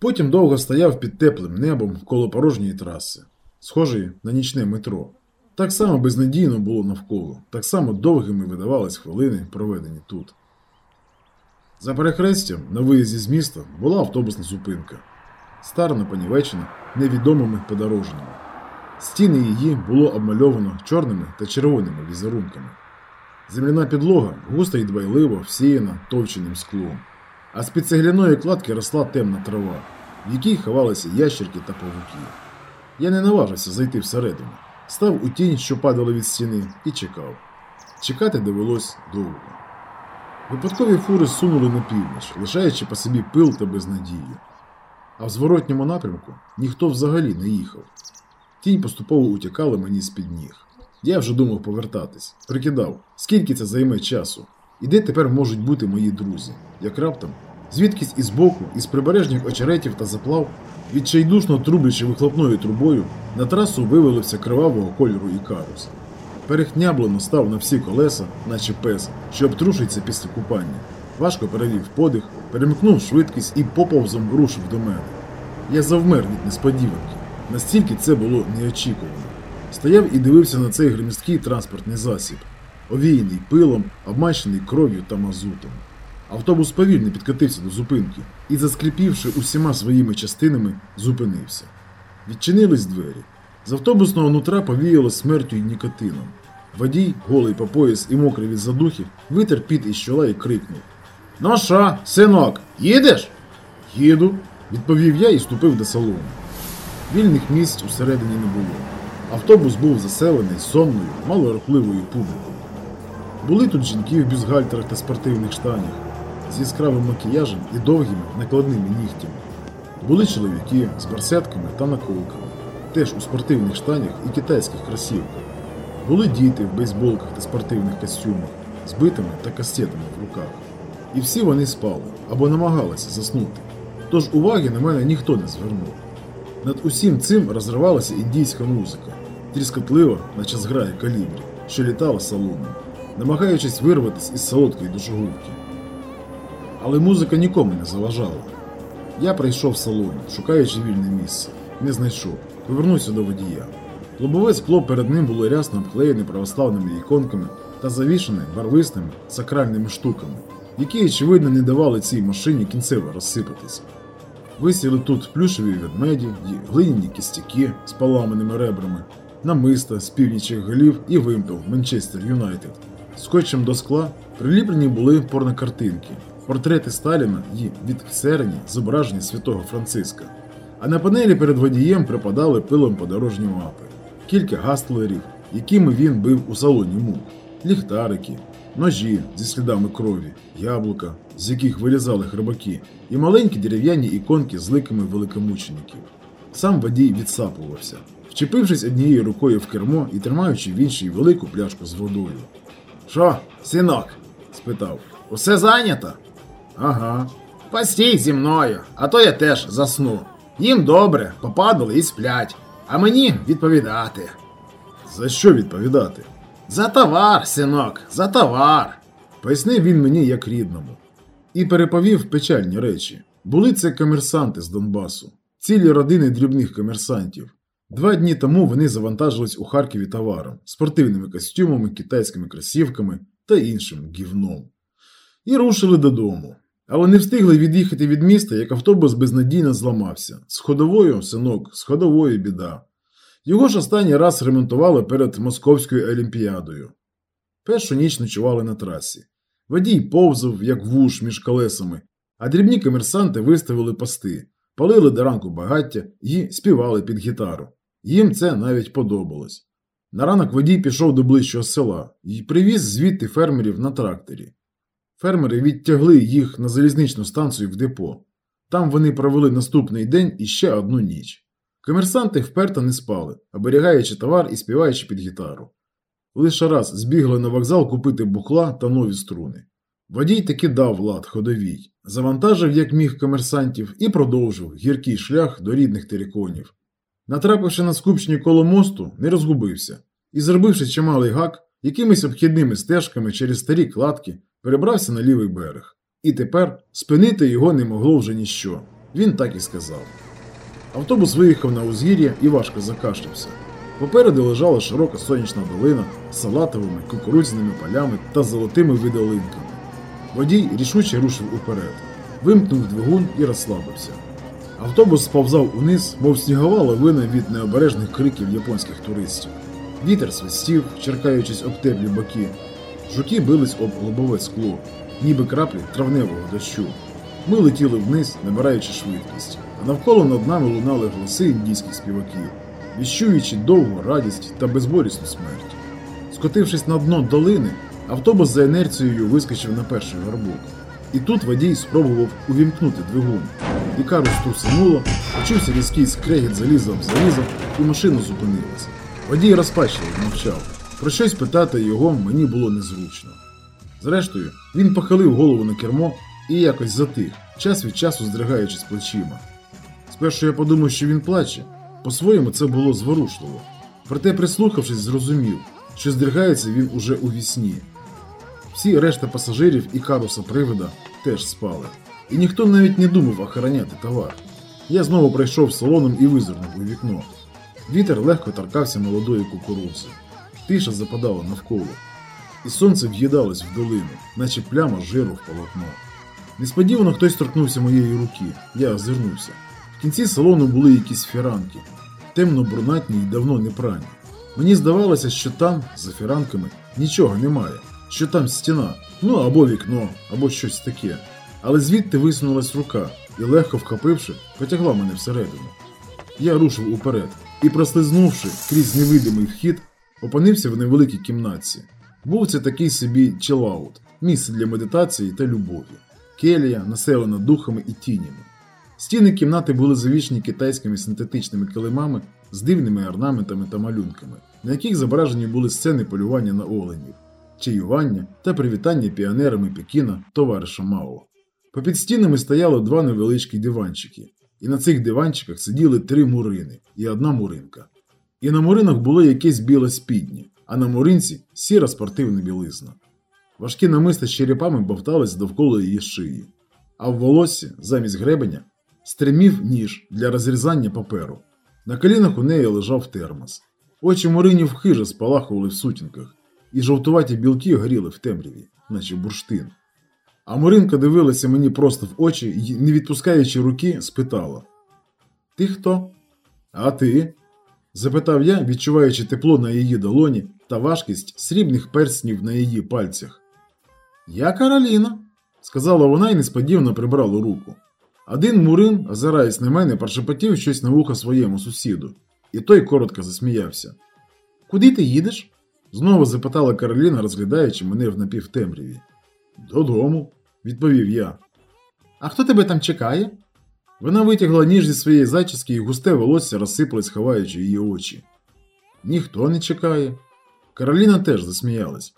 Потім довго стояв під теплим небом коло порожньої траси, схожої на нічне метро. Так само безнадійно було навколо, так само довгими видавались хвилини, проведені тут. За перехрестям на виїзді з міста була автобусна зупинка, старно понівечена невідомими подорожніми. Стіни її було обмальовано чорними та червоними візерунками. Земляна підлога густо і дбайливо всіяна товченим склом, а з під цегляної кладки росла темна трава, в якій ховалися ящерки та павуки. Я не наважився зайти всередину, став у тінь, що падала від стіни, і чекав. Чекати довелось довго. Випадкові фури сунули на північ, лишаючи по собі пил та безнадію. А в зворотньому напрямку ніхто взагалі не їхав. Тінь поступово утікала мені з-під ніг. Я вже думав повертатись, прикидав, скільки це займе часу, і де тепер можуть бути мої друзі, як раптом, звідкись із боку, із прибережних очеретів та заплав, відчайдушно трублячи вихлопною трубою, на трасу вивалився кривавого кольору ікарус. Перехняблено став на всі колеса, наче пес, що обтрушується після купання. Важко перевів подих, перемкнув швидкість і поповзом рушив до мене. Я завмер від несподіванки. Настільки це було неочікувано. Стояв і дивився на цей громісткий транспортний засіб, овіяний пилом, обмащений кров'ю та мазутом. Автобус повільно підкотився до зупинки і, заскрипівши усіма своїми частинами, зупинився. Відчинились двері. З автобусного нутра повіяло смертю й нікотином. Водій, голий по пояс і мокрий від задухів, витер піт із чола і крикнув: Ну що, синок, їдеш? Їду, відповів я і ступив до салону. Вільних місць усередині не було. Автобус був заселений сонною, малорухливою публікою. Були тут жінки в бюстгальтерах та спортивних штанях з яскравим макіяжем і довгими накладними нігтями. Були чоловіки з барсетками та наколками, теж у спортивних штанях і китайських кросівках. Були діти в бейсболках та спортивних костюмах з битами та кастетами в руках. І всі вони спали або намагалися заснути. Тож уваги на мене ніхто не звернув. Над усім цим розривалася індійська музика, тріскотлива, наче зграє калібрі, що літала салоном, намагаючись вирватися із солодкої душогубки. Але музика нікому не заважала. Я прийшов в салон, шукаючи вільне місце. Не знайшов. Повернувся до водія. Лобове скло перед ним було рясно обклеєне православними іконками та завішане барвистими сакральними штуками, які, очевидно, не давали цій машині кінцево розсипатися. Висіли тут плюшеві ведмеді глиняні кістяки з поламаними ребрами, намиста з північих голів і вимпел Манчестер Юнайтед. Скотчем до скла приліплені були порнокартинки, портрети Сталіна і від серені зображення святого Франциска. А на панелі перед водієм припадали пилом подорожні мапи, кілька гастлерів, якими він бив у салоні мух, ліхтарики, ножі зі слідами крові, яблука, з яких вирізали хребаки, і маленькі дерев'яні іконки з ликами великомучеників. Сам водій відсапувався, вчепившись однією рукою в кермо і тримаючи в іншій велику пляшку з водою. Що, синок? спитав. Усе зайнято? Ага. Постій зі мною, а то я теж засну. Їм добре, попадали і сплять, а мені відповідати. За що відповідати? За товар, синок, за товар. Пояснив він мені як рідному. І переповів печальні речі. Були це комерсанти з Донбасу, цілі родини дрібних комерсантів. Два дні тому вони завантажились у Харкові товаром, спортивними костюмами, китайськими кросівками та іншим гівном. І рушили додому. Але не встигли від'їхати від міста, як автобус безнадійно зламався. З ходовою, синок, з ходовою біда. Його ж останній раз ремонтували перед Московською Олімпіадою. Першу ніч ночували на трасі. Водій повзав, як вуш між колесами, а дрібні комерсанти виставили пости, палили до ранку багаття і співали під гітару. Їм це навіть подобалось. На ранок водій пішов до ближчого села і привіз звідти фермерів на тракторі. Фермери відтягли їх на залізничну станцію в депо. Там вони провели наступний день і ще одну ніч. Комерсанти вперто не спали, оберігаючи товар і співаючи під гітару. Лише раз збігли на вокзал купити бухла та нові струни. Водій таки дав лад ходовій, завантажив як міг комерсантів і продовжив гіркий шлях до рідних териконів. Натрапивши на скупчні коло мосту, не розгубився і, зробивши чималий гак, якимись обхідними стежками через старі кладки, перебрався на лівий берег. І тепер спинити його не могло вже ніщо. Він так і сказав. Автобус виїхав на узгір'я і важко закашлявся. Попереду лежала широка сонячна долина з салатовими кукурудзяними полями та золотими видолинками. Водій рішуче рушив уперед, вимкнув двигун і розслабився. Автобус сповзав униз, мов снігова лавина від необережних криків японських туристів. Вітер свистів, черкаючись об теплі боки. Жуки бились об лобове скло, ніби краплі травневого дощу. Ми летіли вниз, набираючи швидкість, а навколо над нами лунали голоси індійських співаків, віщуючи довгу радість та безболісну смерть. Скотившись на дно долини, автобус за інерцією вискочив на перший горбок. І тут водій спробував увімкнути двигун. Ікару струсануло, почувся різкий скрегіт заліза об залізо, і машина зупинилася. Водій розпачливо мовчав. Про щось питати його мені було незручно. Зрештою, він похилив голову на кермо і якось затих, час від часу здригаючись плечима. Спершу я подумав, що він плаче. По-своєму це було зворушливо. Проте, прислухавшись, зрозумів, що здригається він уже у вісні. Всі решта пасажирів і каруса привида теж спали. І ніхто навіть не думав охороняти товар. Я знову пройшов салоном і визирнув у вікно. Вітер легко торкався молодої кукурудзи. Тиша западала навколо, і сонце в'їдалось в долину, наче пляма жиру в полотно. Несподівано хтось торкнувся моєї руки. Я озирнувся. В кінці салону були якісь фіранки, темно-брунатні й давно не прані. Мені здавалося, що там, за фіранками, нічого немає, що там стіна, ну або вікно, або щось таке. Але звідти висунулась рука і, легко вхопивши, потягла мене всередину. Я рушив уперед і, прослизнувши крізь невидимий вхід, опинився в невеликій кімнатці. Був це такий собі чилаут, місце для медитації та любові, келія, населена духами і тінями. Стіни кімнати були завішені китайськими синтетичними килимами з дивними орнаментами та малюнками, на яких зображені були сцени полювання на оленів, чаювання та привітання піонерами Пекіна товариша Мао. Попід стінами стояло два невеличкі диванчики, і на цих диванчиках сиділи три мурини і одна муринка. І на муринах було якесь біле спіднє, а на муринці сіра спортивна білизна. Важкі намисти з черепами бовтались довкола її шиї, а в волоссі, замість гребеня, стримів ніж для розрізання паперу. На колінах у неї лежав термос. Очі муринів хижо спалахували в сутінках, і жовтуваті білки горіли в темряві, наче бурштин. А Муринка дивилася мені просто в очі і, не відпускаючи руки, спитала: Ти хто? А ти? запитав я, відчуваючи тепло на її долоні та важкість срібних перснів на її пальцях. Я Кароліна, сказала вона і несподівано прибрала руку. Один Мурин, озираючись на мене, прошепотів щось на вухо своєму сусіду, і той коротко засміявся. Куди ти їдеш? Знову запитала Кароліна, розглядаючи мене в напівтемряві. Додому, відповів я. А хто тебе там чекає? Вона витягла ніж зі своєї зачіски і густе волосся розсипалось, ховаючи її очі. Ніхто не чекає. Кароліна теж засміялась.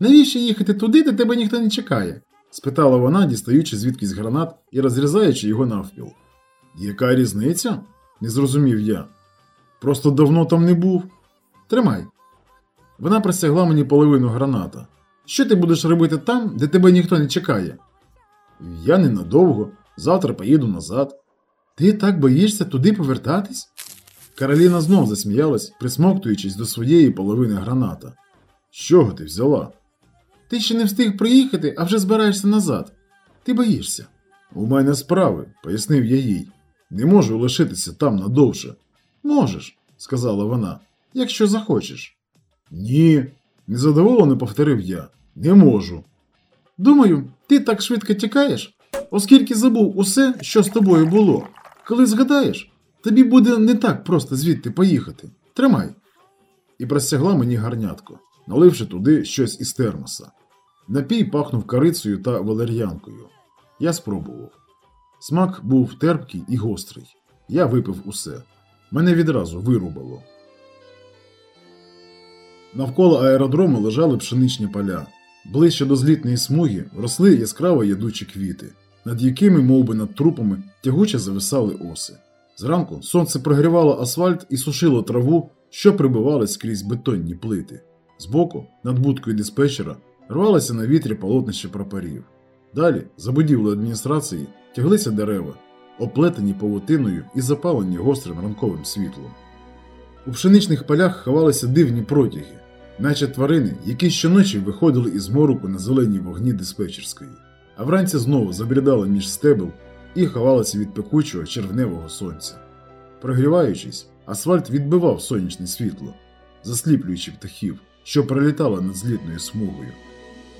Навіщо їхати туди, де тебе ніхто не чекає? спитала вона, дістаючи звідкись гранат і розрізаючи його навпіл. Яка різниця? не зрозумів я. Просто давно там не був. Тримай. Вона простягла мені половину граната. Що ти будеш робити там, де тебе ніхто не чекає? Я ненадовго, завтра поїду назад. Ти так боїшся туди повертатись? Кароліна знов засміялась, присмоктуючись до своєї половини граната. З ти взяла? Ти ще не встиг приїхати, а вже збираєшся назад. Ти боїшся. У мене справи, пояснив я їй. Не можу лишитися там надовше. Можеш, сказала вона, якщо захочеш. Ні, незадоволено повторив я. Не можу. Думаю, ти так швидко тікаєш, оскільки забув усе, що з тобою було. Коли згадаєш, тобі буде не так просто звідти поїхати. Тримай. І простягла мені гарнятко, наливши туди щось із термоса. Напій пахнув карицею та валер'янкою. Я спробував. Смак був терпкий і гострий. Я випив усе. Мене відразу вирубало. Навколо аеродрому лежали пшеничні поля. Ближче до злітної смуги росли яскраво ядучі квіти, над якими, мов би над трупами, тягуче зависали оси. Зранку сонце прогрівало асфальт і сушило траву, що прибивалась крізь бетонні плити. Збоку, над будкою диспетчера, рвалося на вітрі полотнище прапорів. Далі, за будівлею адміністрації, тяглися дерева. оплетені павутиною і запалені гострим ранковим світлом. У пшеничних полях ховалися дивні протяги, наче тварини, які щоночі виходили із мороку на зелені вогні диспетчерської, а вранці знову забрідали між стебел і ховалися від пекучого червневого сонця. Прогріваючись, асфальт відбивав сонячне світло, засліплюючи птахів, що пролітали над злітною смугою.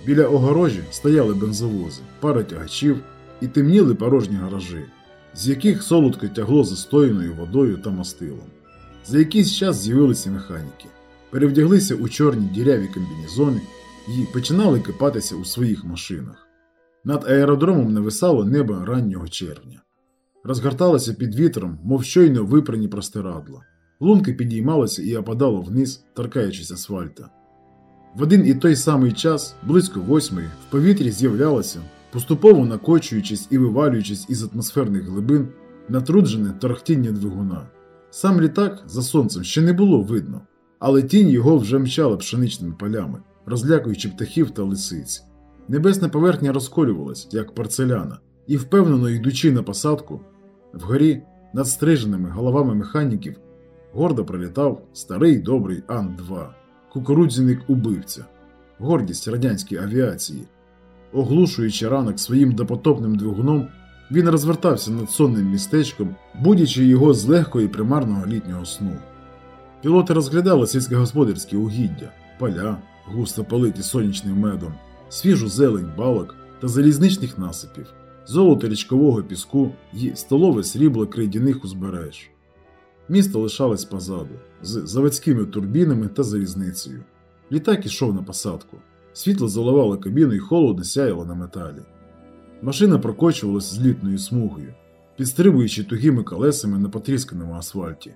Біля огорожі стояли бензовози, пара тягачів і темніли порожні гаражі, з яких солодко тягло застояною водою та мастилом. За якийсь час з'явилися механіки, перевдяглися у чорні діряві комбінезони і починали кипатися у своїх машинах. Над аеродромом нависало небо раннього червня. Розгорталося під вітром, мов щойно випрані простирадла. Лунки підіймалися і опадало вниз, торкаючись асфальта. В один і той самий час, близько восьмої, в повітрі з'являлося, поступово накочуючись і вивалюючись із атмосферних глибин, натруджене торохтіння двигуна. Сам літак за сонцем ще не було видно, але тінь його вже мчала пшеничними полями, розлякуючи птахів та лисиць. Небесна поверхня розколювалась, як порцеляна, і впевнено йдучи на посадку, вгорі над стриженими головами механіків гордо пролітав старий добрий Ан-2, кукурудзяник убивця, гордість радянської авіації. Оглушуючи ранок своїм допотопним двигуном, він розвертався над сонним містечком, будячи його з легкого і примарного літнього сну. Пілоти розглядали сільськогосподарські угіддя, поля, густо политі сонячним медом, свіжу зелень балок та залізничних насипів, золото річкового піску і столове срібло крейдяних узбереж. Місто лишалось позаду, з заводськими турбінами та залізницею. Літак ішов на посадку. Світло заливало кабіну і холодно сяяло на металі. Машина прокочувалася злітною смугою, підстрибуючи тугими колесами на потрісканому асфальті.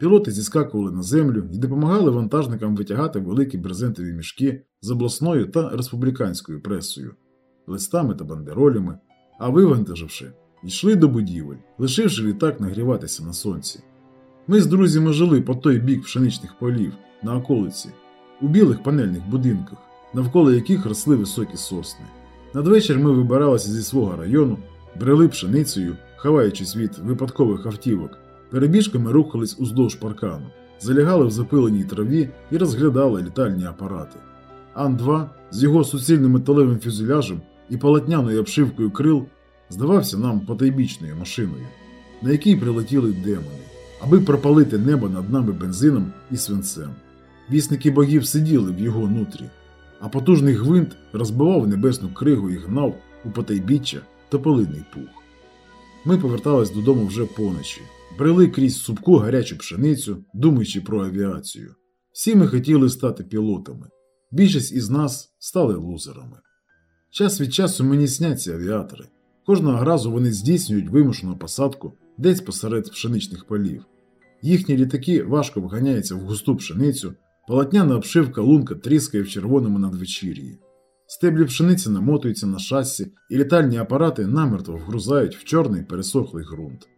Пілоти зіскакували на землю і допомагали вантажникам витягати великі брезентові мішки з обласною та республіканською пресою, листами та бандеролями, а вивантаживши, йшли до будівель, лишивши літак нагріватися на сонці. Ми з друзями жили по той бік пшеничних полів, на околиці, у білих панельних будинках, навколо яких росли високі сосни. Надвечір ми вибиралися зі свого району, брели пшеницею, ховаючись від випадкових автівок, перебіжками рухались уздовж паркану, залягали в запиленій траві і розглядали літальні апарати. Ан-2 з його суцільним металевим фюзеляжем і полотняною обшивкою крил здавався нам потайбічною машиною, на якій прилетіли демони, аби пропалити небо над нами бензином і свинцем. Вісники богів сиділи в його нутрі, а потужний гвинт розбивав небесну кригу і гнав у потайбіччя тополиний пух. Ми повертались додому вже поночі, брели крізь супку гарячу пшеницю, думаючи про авіацію. Всі ми хотіли стати пілотами. Більшість із нас стали лузерами. Час від часу мені сняться авіатори. Кожного разу вони здійснюють вимушену посадку десь посеред пшеничних полів. Їхні літаки важко вганяються в густу пшеницю, полотняна обшивка лунка тріскає в червоному надвечір'ї. Стеблі пшениці намотуються на шасі, і літальні апарати намертво вгрузають в чорний пересохлий ґрунт.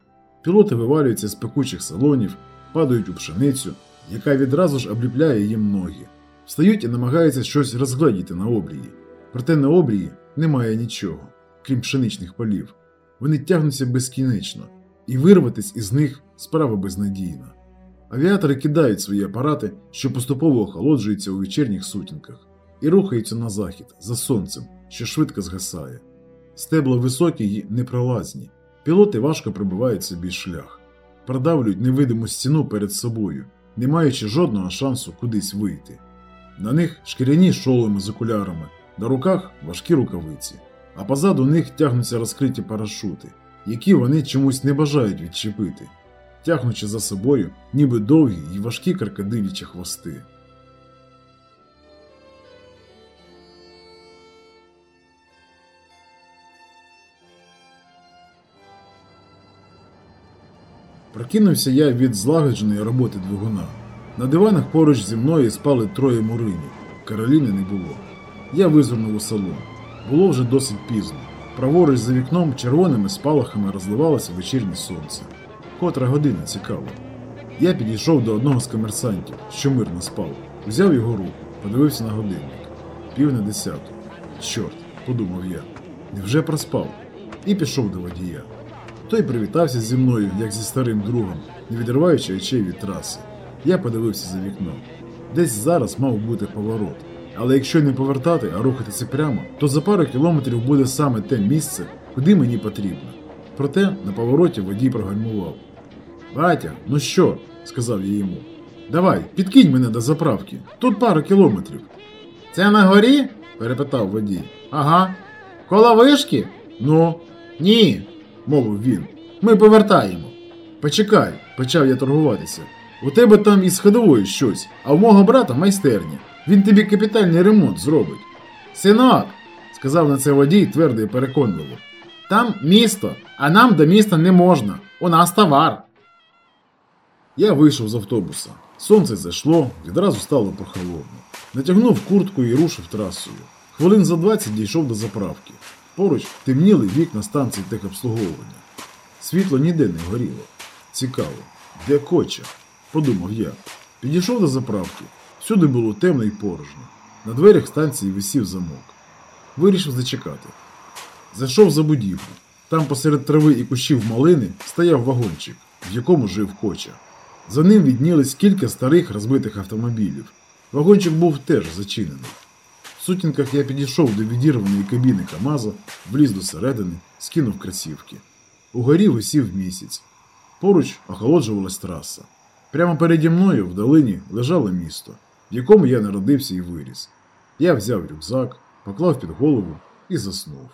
Пілоти вивалюються з пекучих салонів, падають у пшеницю, яка відразу ж обліпляє їм ноги, встають і намагаються щось розгледіти на обрії. Проте на обрії немає нічого, крім пшеничних полів. Вони тягнуться безкінечно, і вирватись із них справа безнадійна. Авіатори кидають свої апарати, що поступово охолоджуються у вечірніх сутінках, і рухаються на захід за сонцем, що швидко згасає. Стебла високі й непролазні. Пілоти важко прибивають собі шлях, продавлюють невидиму стіну перед собою, не маючи жодного шансу кудись вийти. На них шкіряні шоломи з окулярами, на руках важкі рукавиці, а позаду них тягнуться розкриті парашути, які вони чомусь не бажають відчепити, тягнучи за собою ніби довгі й важкі крокодилічі хвости. Прокинувся я від злагодженої роботи двигуна. На диванах поруч зі мною спали троє муринів. Кароліни не було. Я визирнув у салон. Було вже досить пізно. Праворуч за вікном червоними спалахами розливалося вечірнє сонце. Котра година цікаво. Я підійшов до одного з комерсантів, що мирно спав, взяв його руку, подивився на годинник. Пів на десяту. Чорт, подумав я. Невже проспав? І пішов до водія. Той привітався зі мною, як зі старим другом, не відриваючи очей від траси. Я подивився за вікно. Десь зараз мав бути поворот. Але якщо не повертати, а рухатися прямо, то за пару кілометрів буде саме те місце, куди мені потрібно. Проте на повороті водій прогальмував. Батя, ну що? сказав я йому. Давай, підкинь мене до заправки. Тут пара кілометрів. Це на горі? перепитав водій. Ага. Коло вишки? Ну, ні, мовив він. Ми повертаємо. Почекай, почав я торгуватися. У тебе там із ходовою щось, а у мого брата майстерня. Він тобі капітальний ремонт зробить. Синок, сказав на це водій твердо і переконливо. Там місто, а нам до міста не можна. У нас товар. Я вийшов з автобуса. Сонце зайшло, відразу стало прохолодно. Натягнув куртку і рушив трасою. Хвилин за 20 дійшов до заправки. Поруч темніли вікна станції техобслуговування. Світло ніде не горіло. Цікаво, де коча? подумав я. Підійшов до заправки. Всюди було темно і порожньо. На дверях станції висів замок. Вирішив зачекати. Зайшов за будівлю. Там посеред трави і кущів малини стояв вагончик, в якому жив коча. За ним віднілись кілька старих розбитих автомобілів. Вагончик був теж зачинений. В сутінках я підійшов до відірваної кабіни Камаза, вліз до середини, скинув красівки. Угорі висів місяць. Поруч охолоджувалась траса. Прямо переді мною в долині лежало місто, в якому я народився і виріс. Я взяв рюкзак, поклав під голову і заснув.